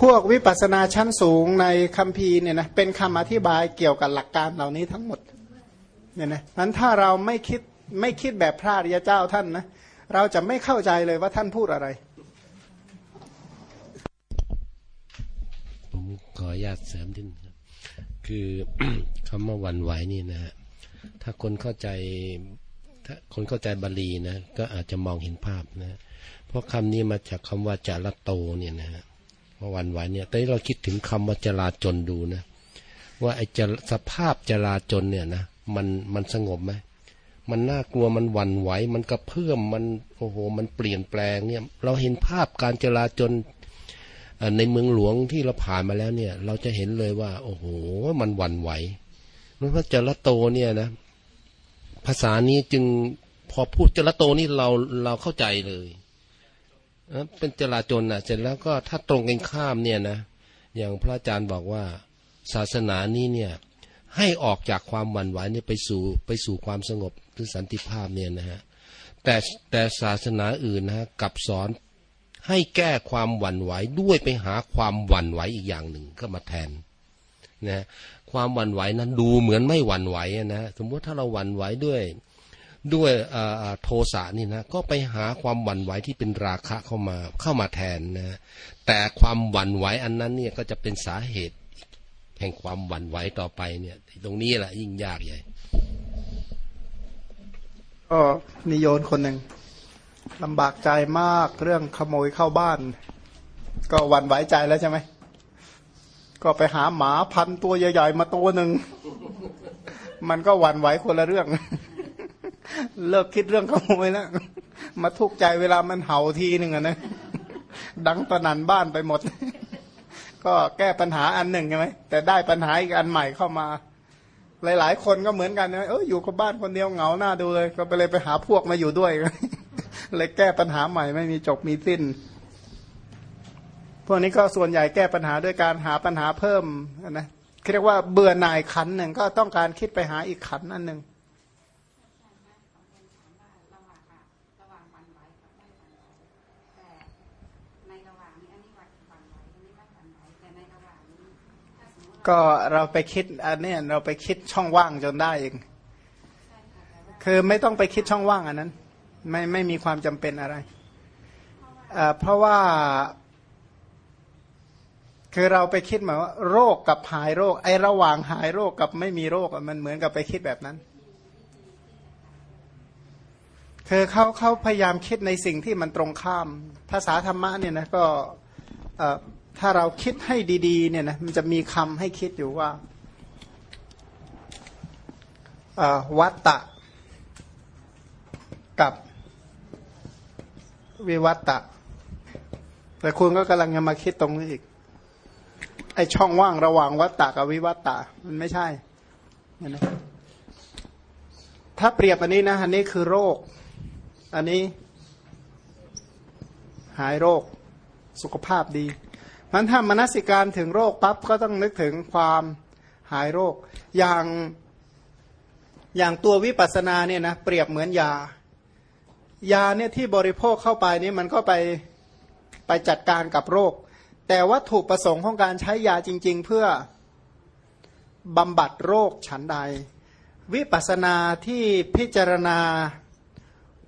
พวกวิปัสสนาชั้นสูงในคัมภีร์เนี่ยนะเป็นคำอธิบายเกี่ยวกับหลักการเหล่านี้ทั้งหมดเนี่ยนะนั้นถ้าเราไม่คิดไม่คิดแบบพระริยเจ้าท่านนะเราจะไม่เข้าใจเลยว่าท่านพูดอะไรผมขออนุญาตเสริมนิดนึงครับคือคำว่าวันไหวนี่นะฮะถ้าคนเข้าใจถ้าคนเข้าใจบาลีนะก็อาจจะมองเห็นภาพนะ เพราะคำนี้มาจากคำว่าจารโตเนี่ยนะฮะ ว่าวันไหวเนี่ยแต่เราคิดถึงคำว่าจราจนดูนะ ว่าไอ้จสภาพจราจนเนี่ยนะมันมันสงบไหมมันน่ากลัวมันหวั่นไหว มันกระเพื่อมมันโอ้โห มันเปลี่ยนแปลงเนี่ย เราเห็นภาพการจราจนในเมืองหลวงที่เราผ่านมาแล้วเนี่ย เราจะเห็นเลยว่า โอ้โห มันหวั่นไหวเพราะว่าจระโตเนี่ยนะ ภาษานี้จึงพอพูดจระโตนี่เราเราเข้าใจเลย เป็นจราจนอะเสร็จแล้วก็ถ้าตรงกันข้ามเนี่ยนะอย่างพระอาจารย์บอกว่าศาสนานี้เนี่ยให้ออกจากความหวั่นไหวเนี่ยไปสู่ไปสู่ความสงบหรือสันติภาพเนี่ยนะฮะแต่แต่ศาสนาอื่นนะฮะกับสอนให้แก้ความหวั่นไหวด้วยไปหาความหวั่นไหวอีกอย่างหนึ่งก็มาแทนนะความหวั่นไหวนั้นดูเหมือนไม่หวั่นไหวนะสมมติถ้าเราหวั่นไหวด้วย ด้วยโทสะนี่นะก็ไปหาความหวั่นไหวที่เป็นราคะเข้ามาเข้ามาแทนนะแต่ความหวั่นไหวอันนั้นเนี่ยก็จะเป็นสาเหตุ แห่งความหวั่นไหวต่อไปเนี่ยตรงนี้แหละยิ่งยากใหญ่ก็นิยนคนหนึ่งลำบากใจมากเรื่องขโมยเข้าบ้าน ก็หวั่นไหวใจแล้วใช่ไหมก็ไปหาหมาพันตัวใหญ่ๆมาตัวหนึ่งมันก็หวั่นไหวคนละเรื่อง เลิกคิดเรื่องขโมยแล้วมาทุกข์ใจเวลามันเห่าทีหนึ่งอะนะดังตะนันบ้านไปหมด ก็แก้ปัญหาอันหนึ่งใช่ไหมแต่ได้ปัญหาอีกอันใหม่เข้ามา หลาย ๆ คนก็เหมือนกันนะเอออยู่กับบ้านคนเดียวเหงาหน้าดูเลย ก็ไปเลยไปหาพวกมาอยู่ด้วยเลยแก้ปัญหาใหม่ไม่มีจบมีสิ้น พวกนี้ก็ส่วนใหญ่แก้ปัญหาด้วยการหาปัญหาเพิ่มนะเรียกว่าเบื่อหน่ายขันหนึ่งก็ต้องการคิดไปหาอีกขันอันหนึ่ง ก็เราไปคิดอันนี้เราไปคิดช่องว่างจนได้เองคือไม่ต้องไปคิดช่องว่างอันนั้น ไม่ไม่มีความจำเป็นอะไรเพราะว่า คือเราไปคิดหมายว่า โรคกับหายโรค ไอ้ระหว่างหายโรคกับไม่มีโรคมันเหมือนกับไปคิดแบบนั้น คือเขาเขาพยายามคิดในสิ่งที่มันตรงข้าม ภาษาธรรมะเนี่ยนะก็ ถ้าเราคิดให้ดีๆเนี่ยนะมันจะมีคำให้คิดอยู่ว่าวัตตะ กับวิวัตตะ แต่คุณก็กำลังจะมาคิดตรงนี้อีก ไอช่องว่างระหว่างวัตตะกับวิวัตตะ มันไม่ใช่นะถ้าเปรียบอันนี้นะ อันนี้คือโรค อันนี้ หายโรค สุขภาพดี มันถ้ามนสิการถึงโรคปั๊บก็ต้องนึกถึงความหายโรค อย่างอย่างตัววิปัสสนาเนี่ยนะเปรียบเหมือนยา ยาเนี่ยที่บริโภคเข้าไปนี่มันก็ไปไปจัดการกับโรค แต่วัตถุประสงค์ของการใช้ยาจริง ๆ เพื่อบำบัดโรคฉันใด วิปัสสนาที่พิจารณา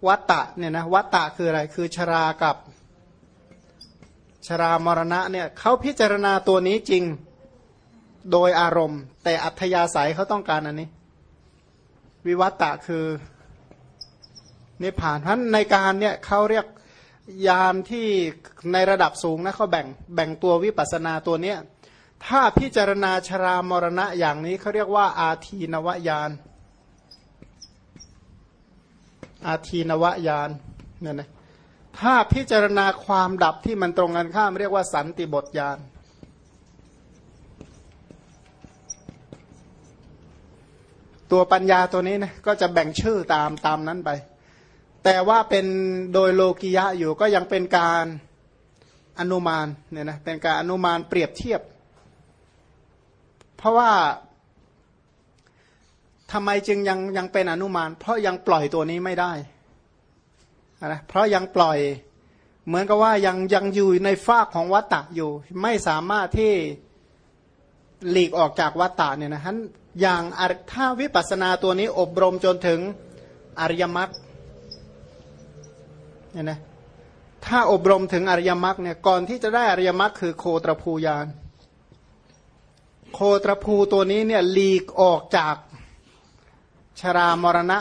วัตตะเนี่ยนะวัตตะคืออะไรคือชรากับ ชรามรณะเนี่ยเขาพิจารณาตัวนี้จริงโดยอารมณ์ แต่อัธยาศัยเขาต้องการอันนี้ วิวัตตะคือนิพพานเพราะในการเนี่ยเขาเรียกยานที่ในระดับสูงนะเขาแบ่งแบ่งตัววิปัสนาตัวเนี้ยถ้าพิจารณาชรามรณะอย่างนี้เขาเรียกว่า อาทีนวายานอาทีนวายานเนี่ยนะ ถ้าพิจารณาความดับที่มันตรงกันข้ามเรียกว่าสันติบทญาณตัวปัญญาตัวนี้นะก็จะแบ่งชื่อตามตามนั้นไป แต่ว่าเป็นโดยโลกิยะอยู่ก็ยังเป็นการอนุมานเนี่ยนะเป็นการอนุมานเปรียบเทียบ เพราะว่าทำไมจึงยังยังเป็นอนุมาน เพราะยังปล่อยตัวนี้ไม่ได้ นะเพราะยังปล่อย เหมือนกับว่ายังยังอยู่ในฟากของวัตตะอยู่ ไม่สามารถที่หลีกออกจากวัตตะเนี่ยนะฮะอย่างถ้าวิปัสสนาตัวนี้อบรมจนถึงอริยมรรคเนี่ยนะถ้าอบรมถึงอริยมรรคเนี่ยก่อนที่จะได้อริยมรรคคือโคตรภูยานโคตรภูตัวนี้เนี่ยหลีกออกจากชรามรณะ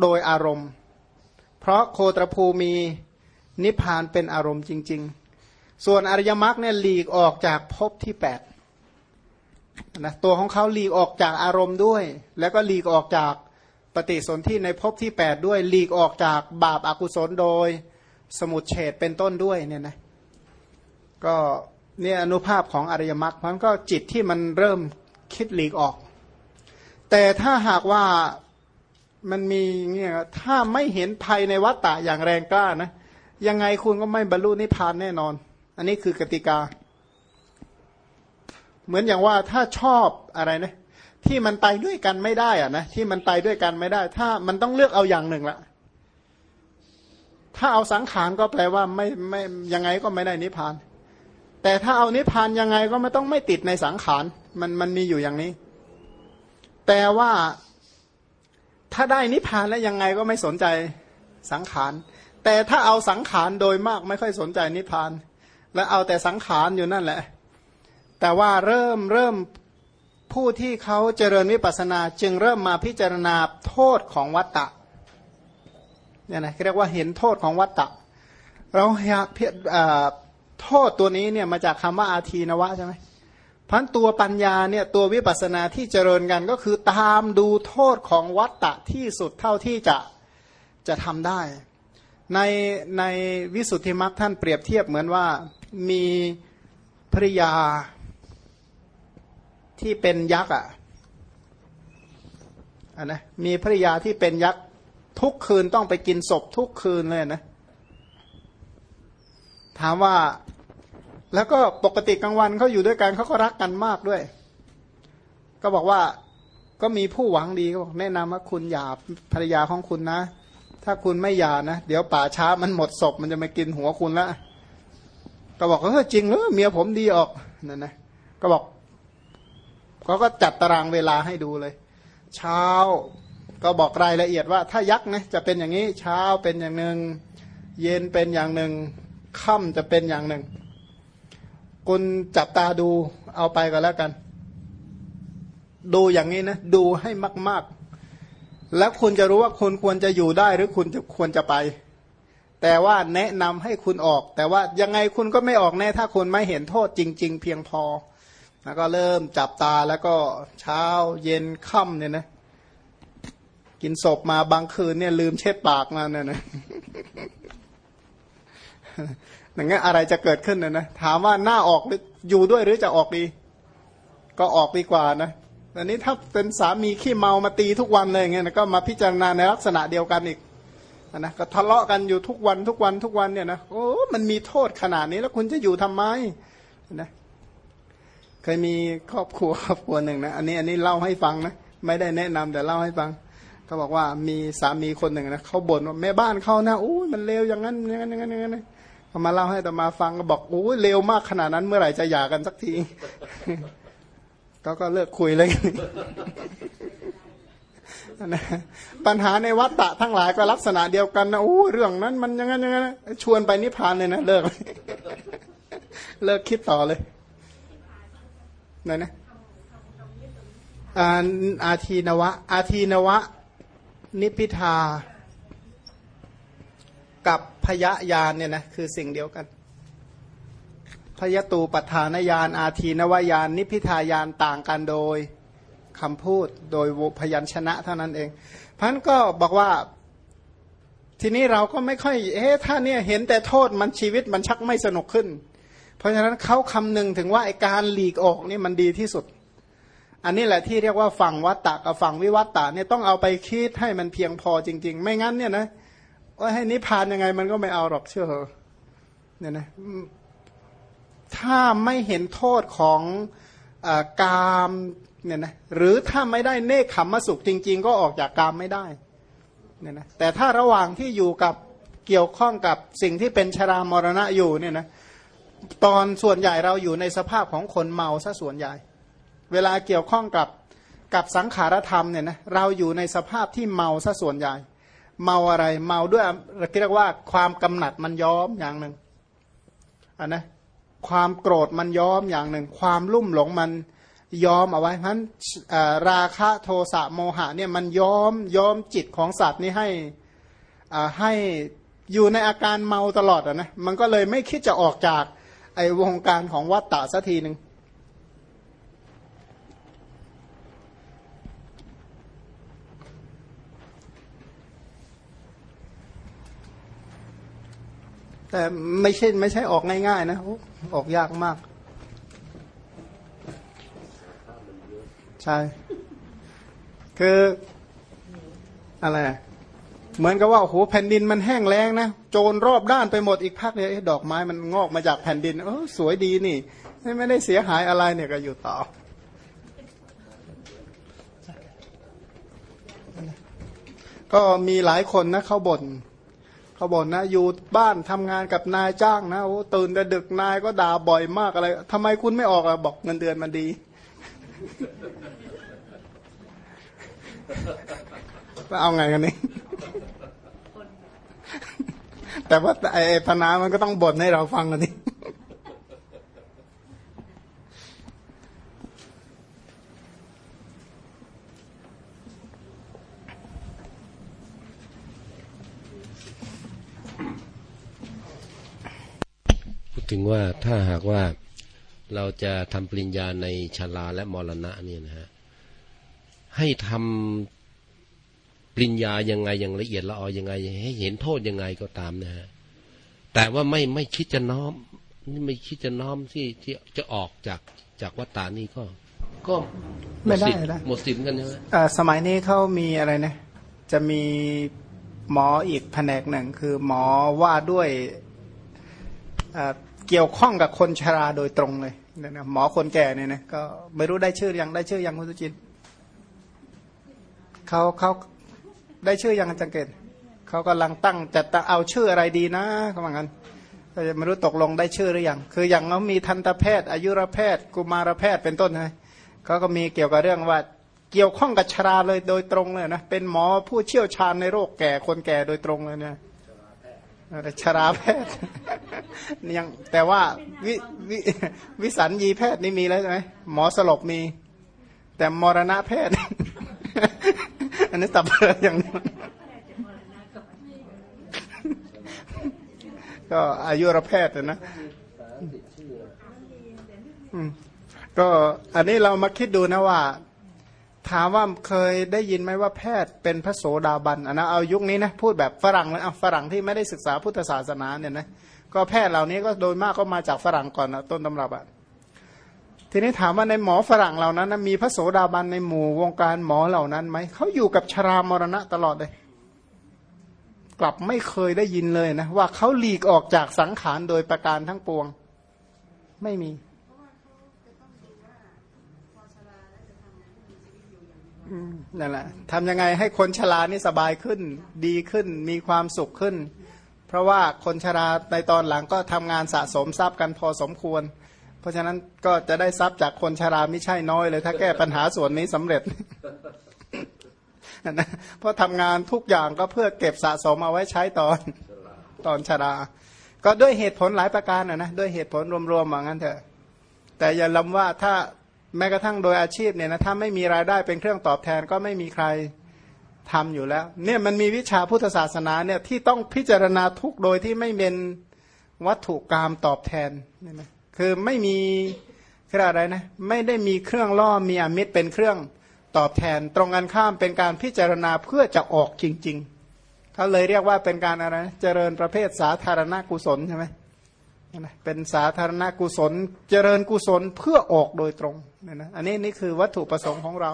โดยอารมณ์ เพราะโคตรภูมีนิพพานเป็นอารมณ์จริง ๆ ส่วนอริยมรรคเนี่ยหลีกออกจากภพที่แปดนะตัวของเขาหลีกออกจากอารมณ์ด้วย แล้วก็หลีกออกจากปฏิสนธิในภพที่แปดด้วยหลีกออกจากบาปอากุศลโดยสมุดเฉดเป็นต้นด้วยเนี่ยนะก็เนี่ยอนุภาพของอริยมรรคมันก็จิตที่มันเริ่มคิดหลีกออก แต่ถ้าหากว่า มันมีเงี้ยถ้าไม่เห็นภัยในวัฏฏะอย่างแรงกล้านะยังไงคุณก็ไม่บรรลุนิพพานแน่นอน อันนี้คือกติกา เหมือนอย่างว่าถ้าชอบอะไรนะที่มันไปด้วยกันไม่ได้อะนะที่มันไปด้วยกันไม่ได้ ถ้ามันต้องเลือกเอาอย่างหนึ่งละถ้าเอาสังขารก็แปลว่าไม่ไม่ยังไงก็ไม่ได้นิพพาน แต่ถ้าเอานิพพานยังไงก็ไม่ต้องไม่ติดในสังขารมันมันมีอยู่อย่างนี้ แต่ว่า ถ้าได้นิพพานแล้วยังไงก็ไม่สนใจสังขาร แต่ถ้าเอาสังขารโดยมากไม่ค่อยสนใจนิพพาน แล้วเอาแต่สังขารอยู่นั่นแหละ แต่ว่าเริ่มเริ่มผู้ที่เขาเจริญวิปัสนา จึงเริ่มมาพิจารณาโทษของวัตตะเนี่ยนะเรียกว่าเห็นโทษของวัตตะ เราอยากโทษตัวนี้เนี่ยมาจากคำว่าอาทีนวะใช่ไหม พันตัวปัญญาเนี่ยตัววิปัสนาที่เจริญกันก็คือตามดูโทษของวัตตะที่สุดเท่าที่จะจะทำได้ ในในวิสุทธิมรรคท่านเปรียบเทียบเหมือนว่ามีภริยาที่เป็นยักษ์อะอันนะมีภริยาที่เป็นยักษ์ทุกคืนต้องไปกินศพทุกคืนเลยนะ ถามว่า แล้วก็ปกติกลางวันเขาอยู่ด้วยกันเขาก็รักกันมากด้วย ก็บอกว่าก็มีผู้หวังดีก็บอกแนะนำว่าคุณอย่าภรรยาของคุณนะ ถ้าคุณไม่หย่านะ เดี๋ยวป่าช้ามันหมดศพมันจะมากินหัวคุณละก็บอกเออจริงเออเมียผมดีออกนั่นนะก็บอกเขาก็จัดตารางเวลาให้ดูเลย เช้าก็บอกรายละเอียดว่า ถ้ายักษ์นะจะเป็นอย่างนี้เช้าเป็นอย่างหนึ่งเย็นเป็นอย่างหนึ่งค่ำจะเป็นอย่างหนึ่ง คุณจับตาดูเอาไปก็แล้วกัน ดูอย่างนี้นะ ดูให้มาก ๆ แล้วคุณจะรู้ว่าคุณควรจะอยู่ได้หรือคุณจะควรจะไป แต่ว่าแนะนำให้คุณออก แต่ว่ายังไงคุณก็ไม่ออกแน่ถ้าคุณไม่เห็นโทษจริง ๆ เพียงพอ แล้วก็เริ่มจับตาแล้วก็เช้าเย็นค่ำเนี่ยนะ กินศพมาบางคืนเนี่ย ลืมเช็ดปากมาเนี่ยนะ อย่างเงี้ยอะไรจะเกิดขึ้นนะนะถามว่าหน้าออกหรืออยู่ด้วยหรือจะออกดี ก็ออกดีกว่านะอันนี้ถ้าเป็นสามีขี้เมามาตีทุกวันเลยอย่างเงี้ยก็มาพิจารณาในลักษณะเดียวกันอีกนะก็ทะเลาะกันอยู่ทุกวันทุกวันทุกวันเนี่ยนะโอ้มันมีโทษขนาดนี้แล้วคุณจะอยู่ทำไมนะเคยมีครอบครัวครอบครัวหนึ่งนะอันนี้อันนี้เล่าให้ฟังนะไม่ได้แนะนำแต่เล่าให้ฟังเขาบอกว่ามีสามีคนหนึ่งนะเขาบ่นว่าแม่บ้านเขานะอู้มันเลวอย่างนั้นอย่างนั้นอย่างนั้นอย่างนั้น พอมาเล่าให้ตมาฟังก็บอกโอ้ยเร็วมากขนาดนั้นเมื่อไหร่จะหย่ากันสักที ก็ก็เลิกคุยเลยนะปัญหาในวัฏฏะทั้งหลายก็ลักษณะเดียวกันนะโอ้เรื่องนั้นมันยังไงยังไงชวนไปนิพพานเลยนะเลิก เลิกคิดต่อเลยไหนนะอาอาทีนวะ อาทีนวะ นิพิทา กับ พยญาณเนี่ยนะคือสิ่งเดียวกัน พยตูปัฏฐานญาณอาทีนวายานนิพิทายานต่างกันโดยคำพูดโดยพยัญชนะเท่านั้นเองพันก็บอกว่าทีนี้เราก็ไม่ค่อย เอ๊ะถ้าเนี่ยเห็นแต่โทษมันชีวิตมันชักไม่สนุกขึ้น เพราะฉะนั้นเขาคำนึงถึงว่าไอการหลีกออกนี่มันดีที่สุด อันนี้แหละที่เรียกว่าฝั่งวัตตะกับฝั่งวิวัตตะเนี่ยต้องเอาไปคิดให้มันเพียงพอจริง ๆ ไม่งั้นเนี่ยนะ ว่าให้นิพพานยังไง มันก็ไม่เอาหรอกเชื่อเหรอเนี่ยนะถ้าไม่เห็นโทษของอกามเนี่ยนะหรือถ้าไม่ได้เนคขมมสุขจริง ๆ ก็ออกจากกามไม่ได้เนี่ยนะแต่ถ้าระหว่างที่อยู่กับเกี่ยวข้องกับสิ่งที่เป็นชรามรณะอยู่เนี่ยนะตอนส่วนใหญ่เราอยู่ในสภาพของคนเมาซะส่วนใหญ่ เวลาเกี่ยวข้องกับกับสังขารธรรมเนี่ยนะเราอยู่ในสภาพที่เมาซะส่วนใหญ่ เมาอะไร เมาด้วยเรียกว่าความกำหนัดมันย้อมอย่างหนึ่งอันนะความโกรธมันย้อมอย่างหนึ่ง ความลุ่มหลงมันย้อมเอาไว้เพราะฉะนั้นราคะโทสะโมหะเนี่ยมันย้อมย้อมจิตของสัตว์นี้ให้ให้อยู่ในอาการเมาตลอดอะนะมันก็เลยไม่คิดจะออกจากไอ้วงการของวัตตะสักทีหนึ่ง แต่ไม่ใช่ไม่ใช่ออกง่ายๆนะออกยากมาก ใช่ คืออะไรเหมือนกับว่าโอ้โหแผ่นดินมันแห้งแล้งนะโจรรอบด้านไปหมดอีกพักเนี่ยดอกไม้มันงอกมาจากแผ่นดินเออสวยดีนี่ ไม่ได้เสียหายอะไรเนี่ยก็อยู่ต่อก็มีหลายคนนะเขาบน่น เขาบ่นนะอยู่บ้านทำงานกับนายจ้างนะโอ้ตื่นแต่ดึกนายก็ด่าบ่อยมากอะไรทำไมคุณไม่ออกอะบอกเงินเดือนมันดีเอาไงกันนี่แต่ว่าไอ้พนามันก็ต้องบ่นให้เราฟังกันนี่ ถึงว่าถ้าหากว่าเราจะทำปริญญาในชาลาและมรณะเนี่ยนะฮะให้ทำปริญญายังไงอย่างละเอียดละออยังไง ให้เห็นโทษยังไงก็ตามนะฮะแต่ว่าไม่ไม่คิดจะน้อมไม่คิดจะน้อมที่ที่จะออกจากจากวัฏฏานี้ก็ก็ไม่ได้หมดสิทธิ์กันใช่ไหมสมัยนี้เขามีอะไรนะ จะมีหมออีกแผนกหนึ่งคือหมอว่าด้วย เกี่ยวข้องกับคนชราโดยตรงเลยเนี่ยนะหมอคนแก่เนี่ยนะก็ไม่รู้ได้ชื่อยังได้ชื่อยังคุณสุจินเขาเขาได้ชื่อยังจังเกตเขากำลังตั้งจะเอาชื่ออะไรดีนะเขาบอกงั้นก็จะไม่รู้ตกลงได้ชื่อหรือยังคืออย่างเขามีทันตแพทย์ อายุรแพทย์ กุมารแพทย์เป็นต้นไงเขาก็มีเกี่ยวกับเรื่องว่าเกี่ยวข้องกับชราเลยโดยตรงเลยนะเป็นหมอผู้เชี่ยวชาญในโรคแก่คนแก่โดยตรงเลยเนี่ย ชราแพทย์ยังแต่ว่าวิววิสัญญีแพทย์นี่มีแล้วใช่ไหมหมอสลบมี แต่มรณะแพทย์ อันนี้ตับเลืออย่างนี้ก็อายุรแพทย์นะก็อันนี้เรามาคิดดูนะว่า ถามว่าเคยได้ยินไหมว่าแพทย์เป็นพระโสดาบันอันนะเอายุคนี้นะพูดแบบฝรั่งเลยเอาฝรั่งที่ไม่ได้ศึกษาพุทธศาสนาเนี่ยนะก็แพทย์เหล่านี้ก็โดยมากก็มาจากฝรั่งก่อนนะต้นตำรับอะทีนี้ถามว่าในหมอฝรั่งเหล่านั้นนะมีพระโสดาบันในหมู่วงการหมอเหล่านั้นไหมเขาอยู่กับชรามรณะตลอดเลย กลับไม่เคยได้ยินเลยนะว่าเขาหลีกออกจากสังขารโดยประการทั้งปวง ไม่มี นั่นแหละทำยังไงให้คนชรานี่สบายขึ้น ดีขึ้นมีความสุขขึ้น เพราะว่าคนชราในตอนหลังก็ทำงานสะสมทรัพย์กันพอสมควร เพราะฉะนั้นก็จะได้ทรัพย์จากคนชราไม่ใช่น้อยเลย ถ้าแก้ปัญหาส่วนนี้สำเร็จนะเพราะทำงานทุกอย่างก็เพื่อเก็บสะสมเอาไว้ใช้ตอนตอนชรา ก็ด้วยเหตุผลหลายประการนะนะด้วยเหตุผลรวมๆว่างั้นเถอะ แต่อย่าลืมว่าถ้า แม้กระทั่งโดยอาชีพเนี่ยนะถ้าไม่มีรายได้เป็นเครื่องตอบแทนก็ไม่มีใครทำอยู่แล้ว เนี่ยมันมีวิชาพุทธศาสนาเนี่ยที่ต้องพิจารณาทุกโดยที่ไม่เป็นวัตถุกรรมตอบแทนเนี่ยนะคือไม่มีคืออะไรนะไม่ได้มีเครื่องล่อมีอมิตรเป็นเครื่องตอบแทน ตรงกันข้ามเป็นการพิจารณาเพื่อจะออกจริง ๆเขาเลยเรียกว่าเป็นการอะไรเจริญประเภทสาธารณกุศลใช่ไหม เป็นสาธารณกุศล เจริญกุศลเพื่อออกโดยตรงเนี่ยนะอันนี้นี่คือวัตถุประสงค์ของเรา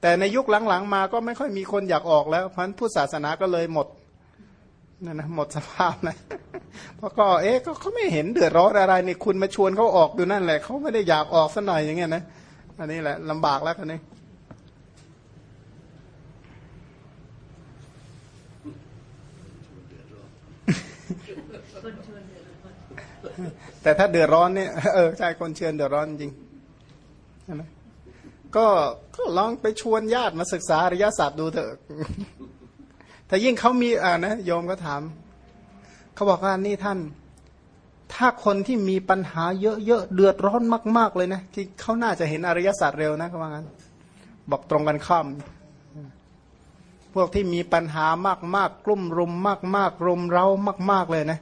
แต่ในยุคหลังๆมาก็ไม่ค่อยมีคนอยากออกแล้วเพราะพุทธศาสนาก็เลยหมดนั่นนะหมดสภาพนะเพราะก็เอ๊ะก็เขาไม่เห็นเดือดร้อนอะไรนี่คุณมาชวนเขาออกอยู่นั่นแหละเขาไม่ได้อยากออกสัหน่อยอย่างเงี้ยนะอันนี้แหละลำบากแล้วกันนี่ แต่ถ้าเดือดร้อนเนี่ยเออใช่คนเชิญเดือดร้อนจริงใช่ไหมก็ก็ลองไปชวนญาติมาศึกษาอริยศาสตร์ดูเถอะแต่ยิ่งเขามีอ่านะโยมก็ถามเขาบอกว่านี่ท่าน ถ้าคนที่มีปัญหาเยอะๆเดือดร้อนมาก ๆ เลยนะที่เขาน่าจะเห็นอริยศาสตร์เร็วนะเขาว่างั้น บอกตรงกันข้ามพวกที่มีปัญหามากๆกลุ่มรุมมากๆรุมเร้ามาก ๆเลยนะ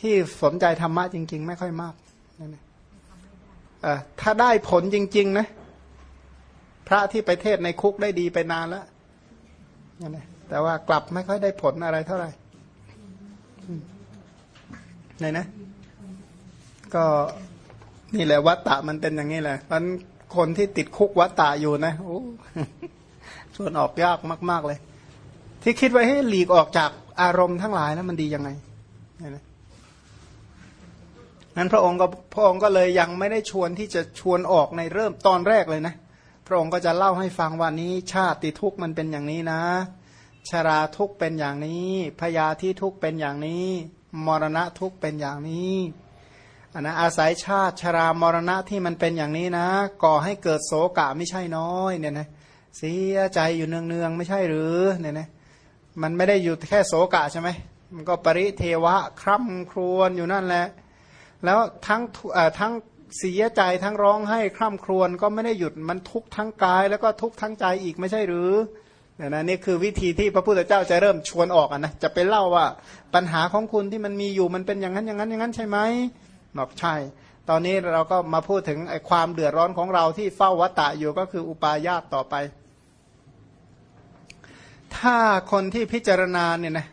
ที่สนใจธรรมะจริง ๆ ไม่ค่อยมากนั่นเออถ้าได้ผลจริง ๆ นะ พระที่ไปเทศในคุกได้ดีไปนานแล้วนั่นแหละแต่ว่ากลับไม่ค่อยได้ผลอะไรเท่าไหร่ไหนนะ ก็นี่แหละวัตตะมันเป็นอย่างนี้แหละมันคนที่ติดคุกวัตตะอยู่นะโอ้ส่วนออกยากมาก ๆเลย ที่คิดไว้ให้หลีกออกจากอารมณ์ทั้งหลายแล้วมันดียังไงนี่นะ นั้นพระองค์ก็พระองค์ก็เลยยังไม่ได้ชวนที่จะชวนออกในเริ่มตอนแรกเลยนะ พระองค์ก็จะเล่าให้ฟังว่านี้ชาติทุกข์มันเป็นอย่างนี้นะ ชราทุกข์เป็นอย่างนี้พยาธิทุกข์เป็นอย่างนี้ มรณะทุกข์เป็นอย่างนี้อันนะอาศัยชาติชรามรณะที่มันเป็นอย่างนี้นะ ก่อให้เกิดโศกะไม่ใช่น้อยเนี่ยนะเสียใจอยู่เนืองๆไม่ใช่หรือเนี่ยนะมันไม่ได้อยู่แค่โศกะใช่ไหมมันก็ปริเทวะคร่ำครวญอยู่นั่นแหละ แล้วทั้งทั้งเสียใจทั้งร้องให้คร่ำครวญก็ไม่ได้หยุดมันทุกทั้งกาย แล้วก็ทุกทั้งใจอีกไม่ใช่หรือเนี่ยนะนี่คือวิธีที่พระพุทธเจ้าจะเริ่มชวนออกนะจะไปเล่าว่าปัญหาของคุณที่มันมีอยู่มันเป็นอย่างนั้นอย่างนั้นอย่างนั้นใช่ไหมบอกใช่ ตอนนี้เราก็มาพูดถึงไอ้ความเดือดร้อนของเราที่เฝ้าวัตตะอยู่ก็คืออุปาญาตต่อไป ถ้าคนที่พิจารณาเนี่ยนะ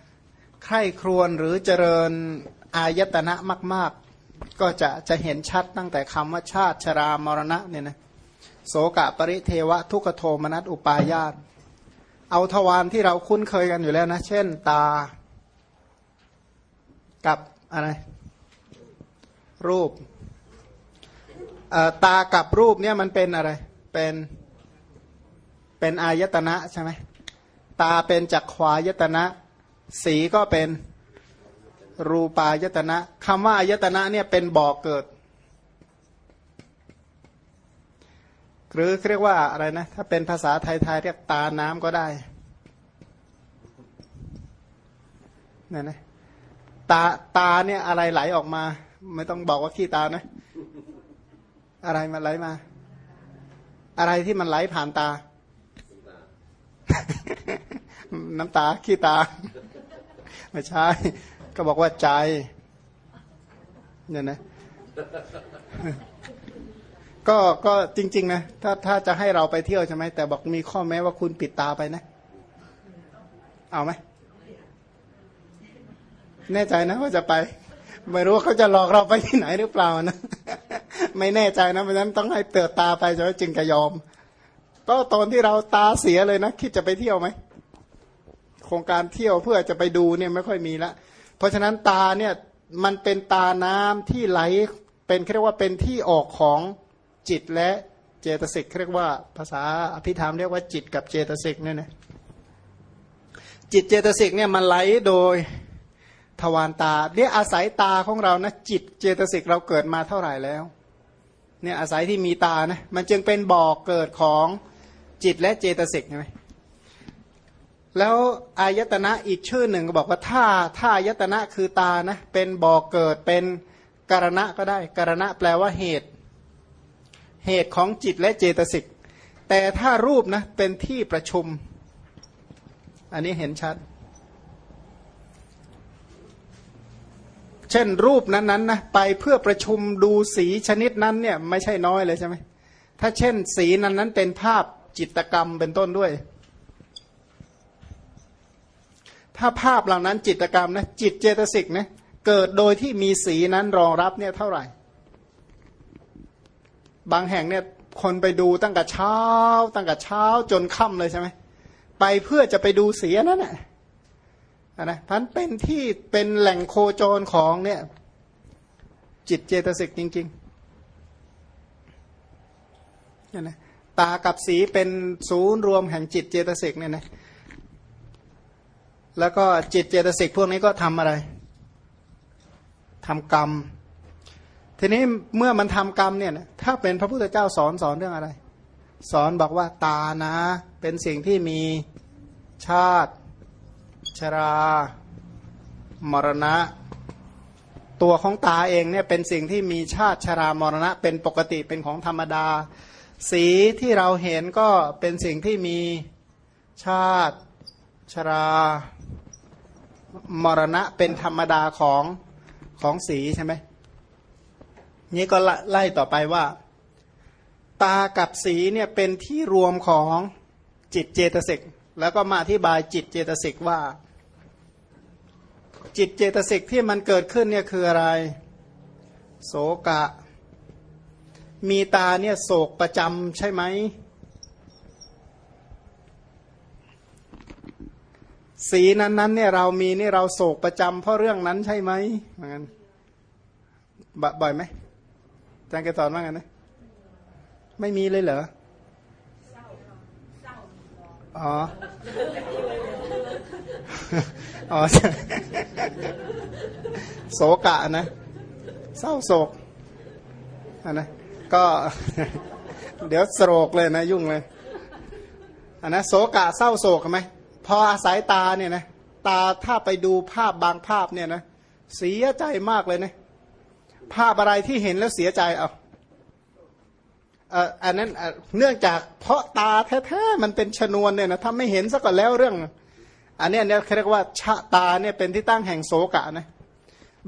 ใคร่ครวญหรือเจริญอายตนะมาก ๆ ก็จะจะเห็นชัดตั้งแต่คำว่าชาติชรามรณะเนี่ยนะโสกะปริเทวะทุกโทมนัสอุปาญาตเอาทวารที่เราคุ้นเคยกันอยู่แล้วนะ เช่นตา กับอะไรรูปตากับรูปเนี่ยมันเป็นอะไร เป็นเป็นอายตนะใช่ไหมตาเป็นจักขวายตนะ สีก็เป็น รูปายตนะคำว่าอายตนะเนี่ยเป็นบ่อกเกิด หรือเรียกว่าอะไรนะ ถ้าเป็นภาษาไทยๆเรียกตาน้ำก็ได้นี่นะตาตาเนี่ยอะไรไหลออกมา ไม่ต้องบอกว่าขี้ตานะ อะไรมันไหลมา อะไรที่มันไหลผ่านตา น้ำตาขี้ตา ไม่ใช่ ก็บอกว่าใจเนี่ยนะก็ก็จริง ๆ นะถ้าถ้าจะให้เราไปเที่ยวใช่ไหมแต่บอกมีข้อแม้ว่าคุณปิดตาไปนะ เอาไหมแน่ใจนะว่าจะไป ไม่รู้เขาจะหลอกเราไปที่ไหนหรือเปล่านะไม่แน่ใจนะเพราะฉะนั้นต้องให้เติดตาไปจะจึงจะยอม ก็ตอนที่เราตาเสียเลยนะคิดจะไปเที่ยวไหมโครงการเที่ยวเพื่อจะไปดูเนี่ยไม่ค่อยมีละ เพราะฉะนั้นตาเนี่ยมันเป็นตาน้ำที่ไหลเป็นเรียกว่าเป็นที่ออกของจิตและเจตสิกเรียกว่าภาษาอภิธรรมเรียกว่าจิตกับเจตสิกเนี่ยนะจิตเจตสิกเนี่ยมันไหลโดยทวารตาเนี่ยอาศัยตาของเรานะจิตเจตสิกเราเกิดมาเท่าไหร่แล้วเนี่ยอาศัยที่มีตานะมันจึงเป็นบ่อกเกิดของจิตและเจตสิกใช่ไหม แล้วอายตนะอีกชื่อหนึ่งก็บอกว่าถ้าถ้าอายตนะคือตานะเป็นบ่อกเกิดเป็นกรณะก็ได้กรณะแปลว่าเหตุ เหตุของจิตและเจตสิกแต่ถ้ารูปนะเป็นที่ประชุม อันนี้เห็นชัด เช่นรูปนั้นๆนะไปเพื่อประชุมดูสีชนิดนั้นเนี่ยไม่ใช่น้อยเลยใช่ไหมถ้าเช่นสีนั้นนั้นเป็นภาพจิตกรรมเป็นต้นด้วย ถ้าภาพเหล่านั้นจิตกรรมนะจิตเจตสิกนะเกิดโดยที่มีสีนั้นรองรับเนี่ยเท่าไหร่ บางแห่งเนี่ยคนไปดูตั้งแต่เช้า ตั้งแต่เช้าจนค่ำเลยใช่ไหมไปเพื่อจะไปดูสีนั้นแหละนะพันเป็นที่เป็นแหล่งโคจรของเนี่ยจิตเจตสิกจริงๆเนี่ยนะตากับสีเป็นศูนย์รวมแห่งจิตเจตสิกเนี่ยนะ แล้วก็จิตเจตสิกพวกนี้ก็ทำอะไรทำกรรม ทีนี้เมื่อมันทำกรรมเนี่ยถ้าเป็นพระพุทธเจ้าสอนสอนเรื่องอะไร สอนบอกว่าตานะ เป็นสิ่งที่มีชาติ ชรา มรณะ ตัวของตาเองเนี่ยเป็นสิ่งที่มีชาติชรามรณะ เป็นปกติเป็นของธรรมดา สีที่เราเห็นก็เป็นสิ่งที่มีชาติชรา มรณะเป็นธรรมดาของของสีใช่ไหมนี้ก็ไล่ต่อไปว่า ตากับสีเนี่ยเป็นที่รวมของจิตเจตสิกแล้วก็มาอธิบายจิตเจตสิกว่า จิตเจตสิกที่มันเกิดขึ้นเนี่ยคืออะไรโศกะ มีตาเนี่ยโศกประจำใช่ไหม สีนั้นๆเนี่ยเรามีนี่เราโศกประจำเพราะเรื่องนั้นใช่ไหมเหมือนกันบ่อยไหมอาจารย์แกสอนว่าไงนะไม่มีเลยเหรออ๋ออ๋อโศกะนะ เศร้าโศกอันนะก็ เดี๋ยวโศกเลยนะ ยุ่งเลยอันนะโศกะเศร้าโศกไหม พออาศัยตาเนี่ยนะตาถ้าไปดูภาพบางภาพเนี่ยนะเสียใจมากเลยนะภาพอะไรที่เห็นแล้วเสียใจเอาอันนั้นเนื่องจากเพราะตาแท้ๆมันเป็นชนวนเนี่ยนะถ้าไม่เห็นสักก่อนแล้วเรื่อง อันนี้เนี่ยเรียกว่าชะตาเนี่ยเป็นที่ตั้งแห่งโศกะนะ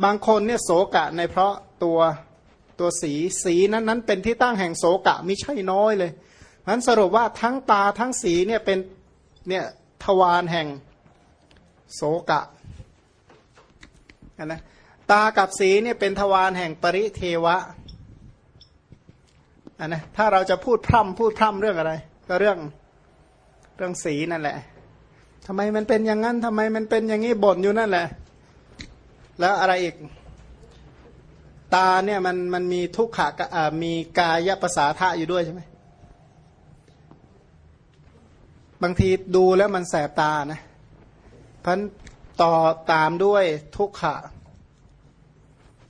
บางคนเนี่ยโศกะในเพราะตัวตัวสีสีนั้นนั้นเป็นที่ตั้งแห่งโศกะไม่ใช่น้อยเลยนั้นสรุปว่าทั้งตาทั้งสีเนี่ยเป็นเนี่ย ทวารแห่งโศกะนะตากับสีเนี่ยเป็นทวารแห่งปริเทวะอันนะถ้าเราจะพูดพร่ำพูดพร่ำเรื่องอะไร ก็เรื่องเรื่องสีนั่นแหละทำไมมันเป็นอย่างนั้นทำไมมันเป็นอย่างนี้บ่นอยู่นั่นแหละ แล้วอะไรอีก ตาเนี่ยมันมันมีทุกขะมีกายภาษาทะอยู่ด้วยใช่ไหม บางทีดูแล้วมันแสบตานะพันต่อตามด้วยทุกขะ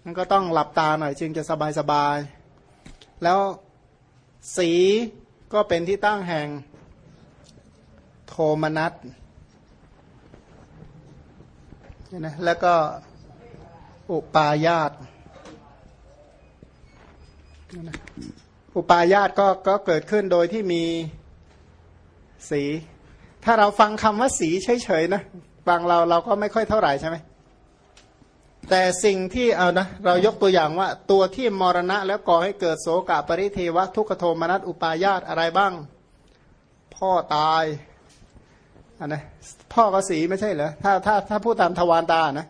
มันก็ต้องหลับตาหน่อยจึงจะสบายสบาย แล้วสีก็เป็นที่ตั้งแห่งโทมนัสนะแล้วก็อุปายาตอุปายาตก็ก็เกิดขึ้นโดยที่มี สี ถ้าเราฟังคำว่าสีเฉยๆนะฟังเราเราก็ไม่ค่อยเท่าไหร่ใช่ไหมแต่สิ่งที่เอานะเรายกตัวอย่างว่า ตัวที่มรณะแล้วก่อให้เกิดโสกปริเทวะทุกขโทมนัสอุปายาตอะไรบ้าง พ่อตายอันนะพ่อก็สีไม่ใช่เหรอถ้าถ้าถ้าพูดตามทวารตานะ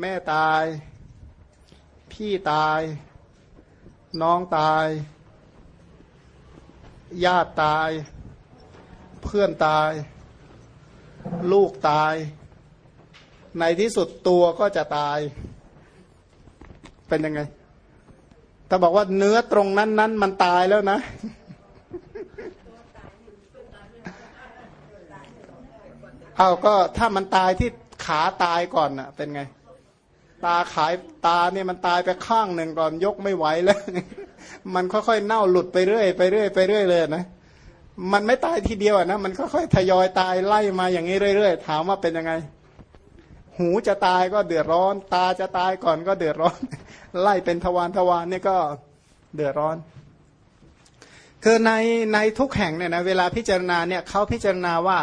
แม่ตาย พี่ตาย น้องตาย ญาติตาย เพื่อนตาย ลูกตาย ในที่สุดตัวก็จะตาย เป็นยังไงถ้าบอกว่าเนื้อตรงนั้นนั้นมันตายแล้วนะ เอาก็ถ้ามันตายที่ขาตายก่อนน่ะ เป็นไง ตาขายตาเนี่ยมันตายไปข้างหนึ่งก่อนยกไม่ไหวแล้ว มันค่อยๆเน่าหลุดไปเรื่อยไปเรื่อยไปเรื่อยเลยนะ มันไม่ตายทีเดียวนะมันค่อยๆทยอยตายไล่มาอย่างนี้เรื่อยๆ ถามว่าเป็นยังไง หูจะตายก็เดือดร้อน ตาจะตายก่อนก็เดือดร้อน ไล่เป็นทวารทวารนี่ก็เดือดร้อน คือในในทุกแห่งเนี่ยนะเวลาพิจารณาเนี่ยเขาพิจารณาว่า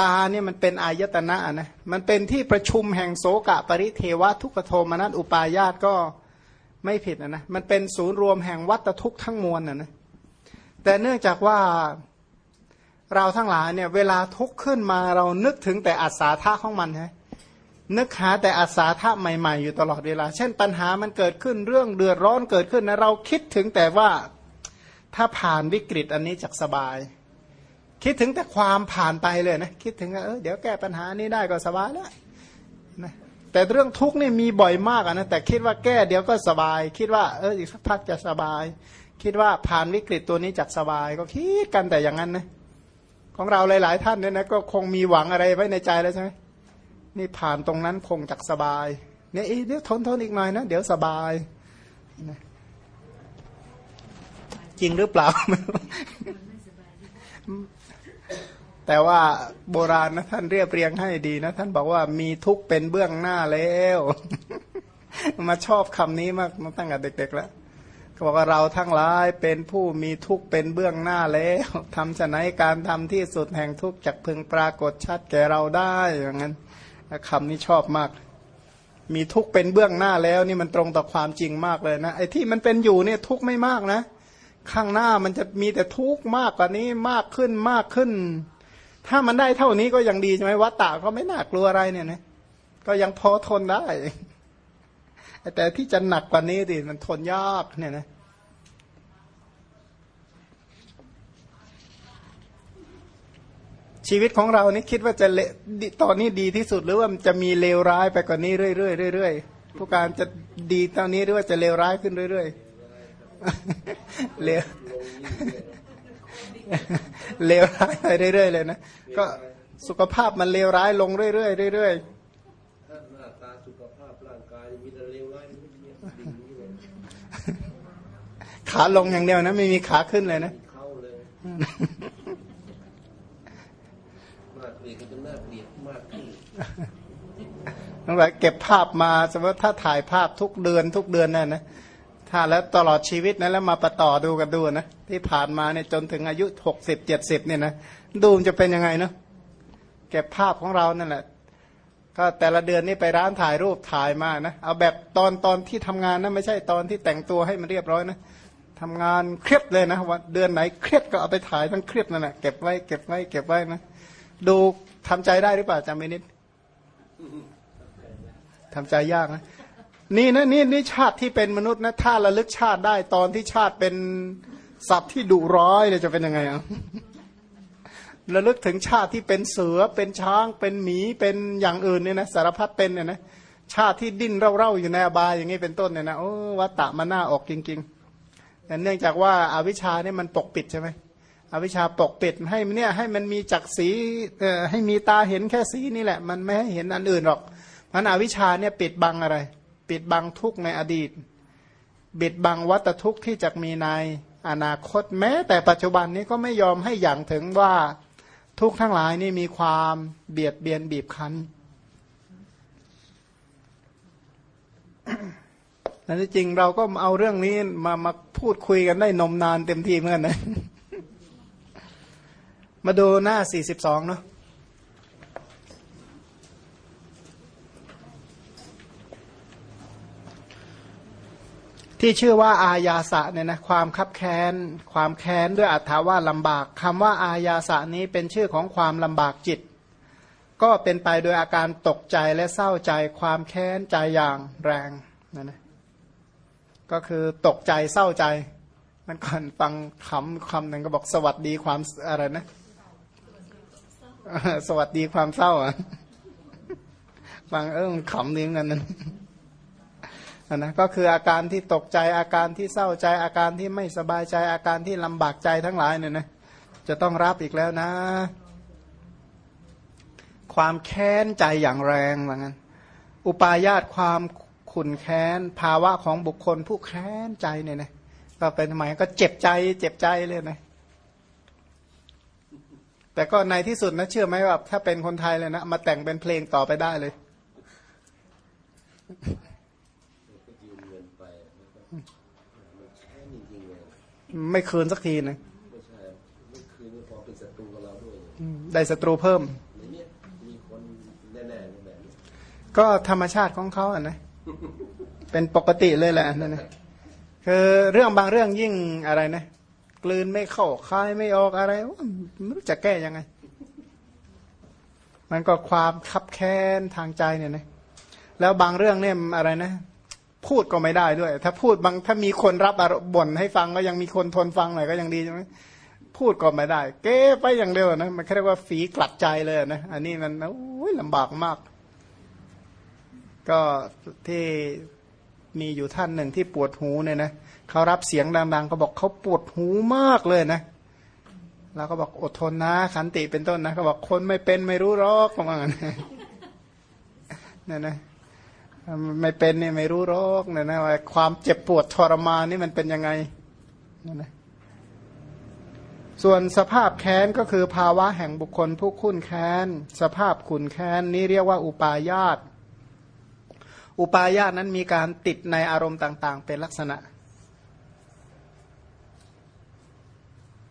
ตาเนี่ยมันเป็นอายตนะนะมันเป็นที่ประชุมแห่งโสกะปริเทวะทุกโทมนัสอุปายาตก็ไม่ผิดนะนะมันเป็นศูนย์รวมแห่งวัตทุกข์ทั้งมวลนะนะ แต่เนื่องจากว่าเราทั้งหลายเนี่ยเวลาทุกข์ขึ้นมาเรานึกถึงแต่อัศาธาของมันใช่นึกหาแต่อาสาทะใหม่ ๆ อยู่ตลอดเวลา เช่นปัญหามันเกิดขึ้นเรื่องเดือดร้อนเกิดขึ้นนะเราคิดถึงแต่ว่าถ้าผ่านวิกฤตอันนี้จะสบาย คิดถึงแต่ความผ่านไปเลยนะคิดถึงเออเดี๋ยวแก้ปัญหานี้ได้ก็สบายแล้วนะแต่เรื่องทุกข์นี่มีบ่อยมากนะแต่คิดว่าแก้เดี๋ยวก็สบาย คิดว่าเอออีกสักพักจะสบาย คิดว่าผ่านวิกฤตตัวนี้จะสบายก็คิดกันแต่อย่างนั้นนะของเราหลาย ๆ ท่านเนี่ยนะก็คงมีหวังอะไรไว้ในใจแล้วใช่ไหมนี่ผ่านตรงนั้นคงจักสบายเนี่ยเดี๋ยวทนทนอีกหน่อยนะเดี๋ยวสบายจริงหรือเปล่า แต่ว่าโบราณนะท่านเรียบเรียงให้ดีนะ ท่านบอกว่ามีทุกเป็นเบื้องหน้าแล้ว มาชอบคำนี้มากตั้งแต่เด็ก ๆ แล้ว เขาบอกว่าเราทั้งหลายเป็นผู้มีทุกข์เป็นเบื้องหน้าแล้วทำฉะไหนการทำที่สุดแห่งทุกข์จักพึงปรากฏชัดแก่เราได้อย่างนั้นคำนี้ชอบมาก มีทุกข์เป็นเบื้องหน้าแล้วนี่มันตรงต่อความจริงมากเลยนะไอ้ที่มันเป็นอยู่เนี่ยทุกข์ไม่มากนะ ข้างหน้ามันจะมีแต่ทุกข์มากกว่านี้มากขึ้นมากขึ้น ถ้ามันได้เท่านี้ก็ยังดีใช่ไหมวัตตะก็ไม่น่ากลัวอะไรเนี่ยนะก็ยังพอทนได้ แต่ที่จะหนักกว่านี้ดิมันทนยากเนี่ยนะชีวิตของเรานี่คิดว่าจะเลตอนนี้ดีที่สุดหรือว่าจะมีเลวร้ายไปกว่านี้เรื่อยๆเรื่อยๆผู้การจะดีตอนนี้หรือว่าจะเลวร้ายขึ้นเรื่อยๆเลวเลวร้ายไปเรื่อยๆเลยนะก็สุขภาพมันเลวร้ายลงเรื่อยๆเรื่อยๆ ขาลงอย่างเดียวนะ ไม่มีขาขึ้นเลยนะเข้าเลยมากเปลี่ยนก็จะน่าเปลี่ยนมากขึ้นต้องแบบเก็บภาพมาสมมติถ้าถ่ายภาพทุกเดือนทุกเดือนนั่นนะถ้าแล้วตลอดชีวิตนะแล้วมาประต่อดูกันดูนะที่ผ่านมาเนี่ยจนถึงอายุหกสิบเจ็ดสิบเนี่ยนะดูมันจะเป็นยังไงเนาะเก็บภาพของเรานั่นแหละก็แต่ละเดือนนี่ไปร้านถ่ายรูปถ่ายมานะเอาแบบตอนตอนที่ทำงานนะไม่ใช่ตอนที่แต่งตัวให้มันเรียบร้อยนะ ทำงานเครียดเลยนะว่าเดือนไหนเครียดก็เอาไปถ่ายทั้งเครียดนั่นแหละเก็บไว้เก็บไว้เก็บไว้นะดูทำใจได้หรือเปล่าจำไม่นิดทำใจยากนะนี่นะนี่นี่ชาติที่เป็นมนุษย์นะถ้าระลึกชาติได้ตอนที่ชาติเป็นสัตว์ที่ดุร้ายเนี่ยจะเป็นยังไงอะระลึกถึงชาติที่เป็นเสือเป็นช้างเป็นหมีเป็นอย่างอื่นเนี่ยนะสารพัดเป็นเนี่ยนะชาติที่ดิ้นเร่าๆอยู่ในอบายอย่างนี้เป็นต้นเนี่ยนะโอ้วัตตะมาหน้าออกจริง ๆ แต่เนื่องจากว่าอาวิชชาเนี่ยมันปกปิดใช่ไหมอวิชชาปกปิดให้เนี่ยให้มันมีจักสีเอ่อให้มีตาเห็นแค่สีนี่แหละ มันไม่ให้เห็นอันอื่นหรอกมันอวิชชาเนี่ยปิดบังอะไร ปิดบังทุกในอดีตปิดบังวัตทุกข์ที่จะมีในอนาคตแม้ แต่ปัจจุบันนี้ก็ไม่ยอมให้อย่างถึงว่าทุกทั้งหลายนี่มีความเบียดเบียนบีบคั้น แต่ที่จริงเราก็เอาเรื่องนี้มามาพูดคุยกันได้นมนานเต็มที่เหมือนกันนะ มาดูหน้าสี่สิบสองเนาะที่ชื่อว่าอาญาสะเนี่ยนะความคับแค้น ความแค้นด้วยอัตถาว่าลำบากคำว่าอาญาสะนี้เป็นชื่อของความลำบากจิต ก็เป็นไปโดยอาการตกใจและเศร้าใจความแค้นใจอย่างแรงนั่นนะ ก็คือตกใจเศร้าใจมันก่อนฟังคำคำหนึ่งก็บอกสวัสดีความอะไรนะ สวัสดีความเศร้าอะฟังเออขำนิ้งกันนั้นนะก็คืออาการที่ตกใจอาการที่เศร้าใจ อาการที่ไม่สบายใจอาการที่ลำบากใจทั้งหลายเนี่ยนะจะต้องรับอีกแล้วนะ ความแค้นใจอย่างแรงว่างั้น อุปาญาตความ ขุนแค้น ภาวะของบุคคลผู้แค้นใจเนี่ยนะก็เป็นหมายก็เจ็บใจ เจ็บใจเลยนะแต่ก็ในที่สุดนะเชื่อไหมว่าถ้าเป็นคนไทยเลยนะมาแต่งเป็นเพลงต่อไปได้เลยไม่คืนสักทีนะไม่ใช่ไม่คืนพอเป็นศัตรูกับเราด้วยได้ศัตรูเพิ่มมีคนแน่ๆแบบนี้ก็ธรรมชาติของเขาอะนะ เป็นปกติเลยแหละนั่นนะคือเรื่องบางเรื่องยิ่งอะไรนะ กลืนไม่เข้าคายไม่ออกอะไรไม่รู้จะแก้ยังไง มันก็ความคับแค้นทางใจเนี่ยนะแล้วบางเรื่องเนี่ยอะไรนะ พูดก็ไม่ได้ด้วย ถ้าพูดบางถ้ามีคนรับบ่นให้ฟังก็ยังมีคนทนฟังหน่อยก็ยังดีใช่ไหมพูดก็ไม่ได้ เก้ไปอย่างเดียวนะมันเรียกว่าฝีกลัดใจเลยนะอันนี้มันโอ้ยลำบากมาก ก็ที่มีอยู่ท่านหนึ่งที่ปวดหูเนี่ยนะเขารับเสียงดังๆเขาบอกเขาปวดหูมากเลยนะแล้วก็บอกอดทนนะขันติเป็นต้นนะเขาบอกคนไม่เป็นไม่รู้หรอกประมาณนั้นนะไม่เป็นเนี่ยไม่รู้โรคเนี่ยนะว่าความเจ็บปวดทรมานนี่มันเป็นยังไงนั่นนะส่วนสภาพแค้นก็คือภาวะแห่งบุคคลผู้คุ้นแค้น สภาพขุนแค้นนี้เรียกว่าอุปาญาต อุปาญาตนั้นมีการติดในอารมณ์ต่าง ๆ เป็นลักษณะ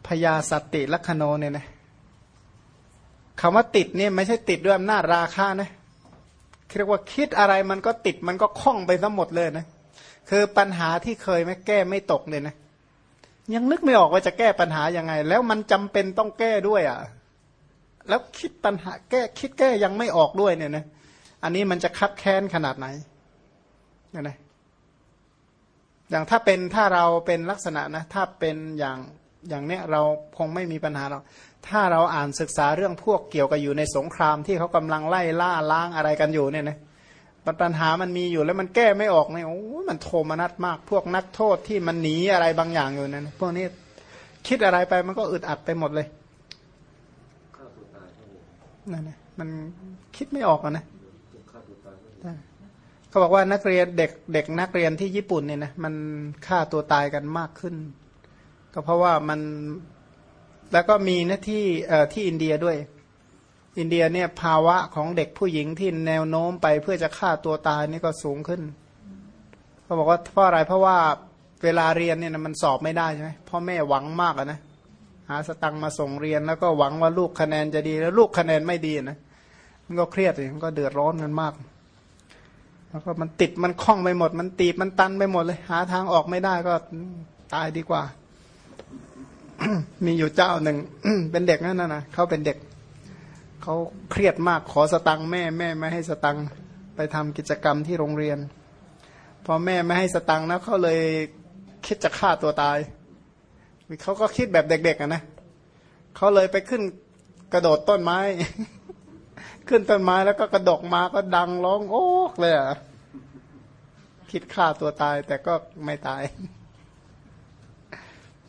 พยาสติลักขโนเนี่ยนะคำว่าติดเนี่ยไม่ใช่ติดด้วยอำนาจราคานะเรียกว่าคิดอะไรมันก็ติดมันก็คล้องไปทั้งหมดเลยนะคือปัญหาที่เคยไม่แก้ไม่ตกเลยนะยังนึกไม่ออกว่าจะแก้ปัญหายังไง แล้วมันจำเป็นต้องแก้ด้วยอะ่ะ แล้วคิดปัญหาแก้คิดแก้ยังไม่ออกด้วยเนี่ยนะอันนี้มันจะคับแค้นขนาดไหน นี่ยนะอย่างถ้าเป็นถ้าเราเป็นลักษณะนะถ้าเป็นอย่างอย่างเนี้ยเราคงไม่มีปัญหาหรอกถ้าเราอ่านศึกษาเรื่องพวกเกี่ยวกับอยู่ในสงครามที่เขากำลังไล่ล่าล้างอะไรกันอยู่เนี่ยนะปัญหามันมีอยู่แล้วมันแก้ไม่ออกเนี่ยโอ้มันโทมนัสมาก พวกนักโทษที่มันหนีอะไรบางอย่างอยู่นั่นพวกนี้คิดอะไรไปมันก็อึดอัดไปหมดเลยนั่นนะมันคิดไม่ออกนะ เขาบอกว่านักเรียนเด็กเด็กนักเรียนที่ญี่ปุ่นเนี่ยนะมันฆ่าตัวตายกันมากขึ้น ก็เพราะว่ามันแล้วก็มีนะที่ที่อินเดียด้วย อินเดียเนี่ยภาวะของเด็กผู้หญิงที่แนวโน้มไปเพื่อจะฆ่าตัวตายนี่ก็สูงขึ้นเขาบอกว่าเพราะอะไรเพราะว่าเวลาเรียนเนี่ยมันสอบไม่ได้ใช่ไหมพ่อแม่หวังมากนะหาสตังมาส่งเรียนแล้วก็หวังว่าลูกคะแนนจะดีแล้วลูกคะแนนไม่ดีนะมันก็เครียดเลยมันก็เดือดร้อนกันมาก แล้วก็มันติดมันคล้องไปหมด มันตีบมันตันไปหมดเลย หาทางออกไม่ได้ก็ตายดีกว่า มีอยู่เจ้าหนึ่งเป็นเด็กนั่นนะเขาเป็นเด็กเขาเครียดมากขอสตังค์แม่แม่ไม่ให้สตังค์ไปทำกิจกรรมที่โรงเรียน พอแม่ไม่ให้สตังค์แล้วเขาเลยคิดจะฆ่าตัวตายเขาก็คิดแบบเด็กๆนะเขาเลยไปขึ้นกระโดดต้นไม้ ขึ้นต้นไม้แล้วก็กระดกมาก็ดังร้องโอ๊กเลยอะคิดฆ่าตัวตายแต่ก็ไม่ตาย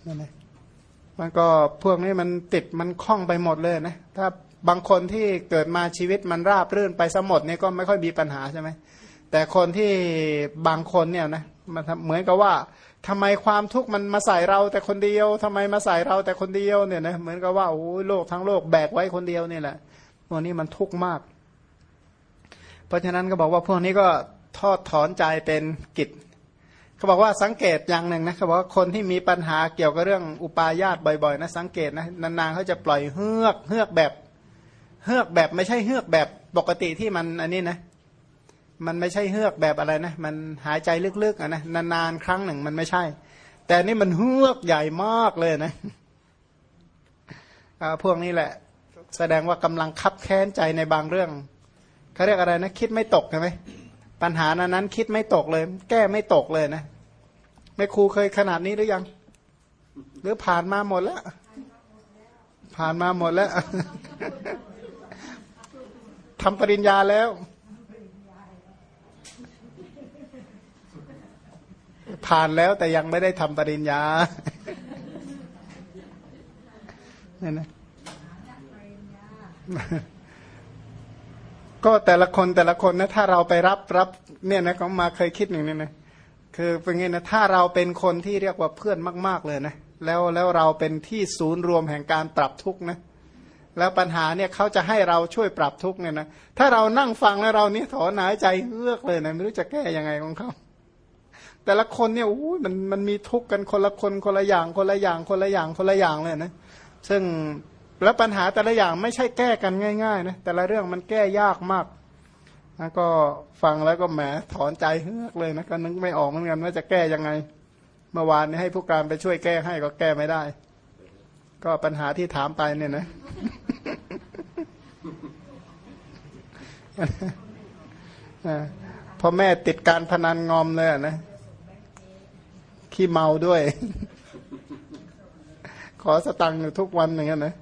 นั่นแหละมันก็พวกนี้มันติดมันคล้องไปหมดเลยนะ ถ้าบางคนที่เกิดมาชีวิตมันราบรื่นไปสมดเนี่ยก็ไม่ค่อยมีปัญหาใช่ไหมแต่คนที่บางคนเนี่ยนะมันเหมือนกับว่าทำไมความทุกข์มันมาใส่เราแต่คนเดียวทำไมมาใส่เราแต่คนเดียวเนี่ยนะเหมือนกับว่าโอ้โลกทั้งโลกแบกไว้คนเดียวนี่แหละ พวกนี้มันทุกข์มาก เพราะฉะนั้นก็บอกว่าพวกนี้ก็ทอดถอนใจเป็นกิจเขาบอกว่าสังเกตอย่างหนึ่งนะเขาบอกว่าคนที่มีปัญหาเกี่ยวกับเรื่องอุปาญาตบ่อยๆนะสังเกตนะนานๆเขาจะปล่อยเฮือกเฮือกแบบเฮือกแบบไม่ใช่เฮือกแบบปกติที่มันอันนี้นะ มันไม่ใช่เฮือกแบบอะไรนะ มันหายใจลึกๆอะนะนานๆครั้งหนึ่งมันไม่ใช่ แต่นี่มันเฮือกใหญ่มากเลยนะพวกนี้แหละ แสดงว่ากำลังคับแค้นใจในบางเรื่องเขาเรียกอะไรนะ คิดไม่ตกใช่ไหมปัญหานั้นนั้นคิดไม่ตกเลย แก้ไม่ตกเลยนะไม่ครูเคยขนาดนี้หรือยัง หรือผ่านมาหมดแล้ว ผ่านมาหมดแล้วทำปริญญาแล้ว ผ่านแล้วแต่ยังไม่ได้ทำปริญญาเนี่ยนะ ก็แต่ละคนแต่ละคนนะถ้าเราไปรับรับ เนี่ยนะเขามาเคยคิดหนึ่งเนี่ยนะคือเป็นไงนะถ้าเราเป็นคนที่เรียกว่าเพื่อนมาก ๆเลยนะแล้วแล้วเราเป็นที่ศูนย์รวมแห่งการปรับทุกข์นะแล้วปัญหาเนี่ยเขาจะให้เราช่วยปรับทุกข์เนี่ยนะถ้าเรานั่งฟังแล้วเรานี่ถอนหายใจเฮือกเลยนะไม่รู้จะแก้ยังไงของเขาแต่ละคนเนี่ยอ้ยมันมันมีทุกข์กันคนละคนคนละอย่างคนละอย่างคนละอย่างคนละอย่างเลยนะซึ่ง แล้วปัญหาแต่ละอย่างไม่ใช่แก้กันง่าย ๆ นะ แต่ละเรื่องมันแก้ยากมากแล้วก็ฟังแล้วก็แหมถอนใจเฮือกเลยนะก็นึกไม่ออกเหมือนกันว่าจะแก้ยังไง เมื่อวานนี้ให้ผู้การไปช่วยแก้ให้ก็แก้ไม่ได้ ก็ปัญหาที่ถามไปเนี่ยนะพอแม่ติดการพนันงอมเลยนะขี้เมาด้วย ขอสตังค์อยู่ทุกวันอย่างเงี้ยนะ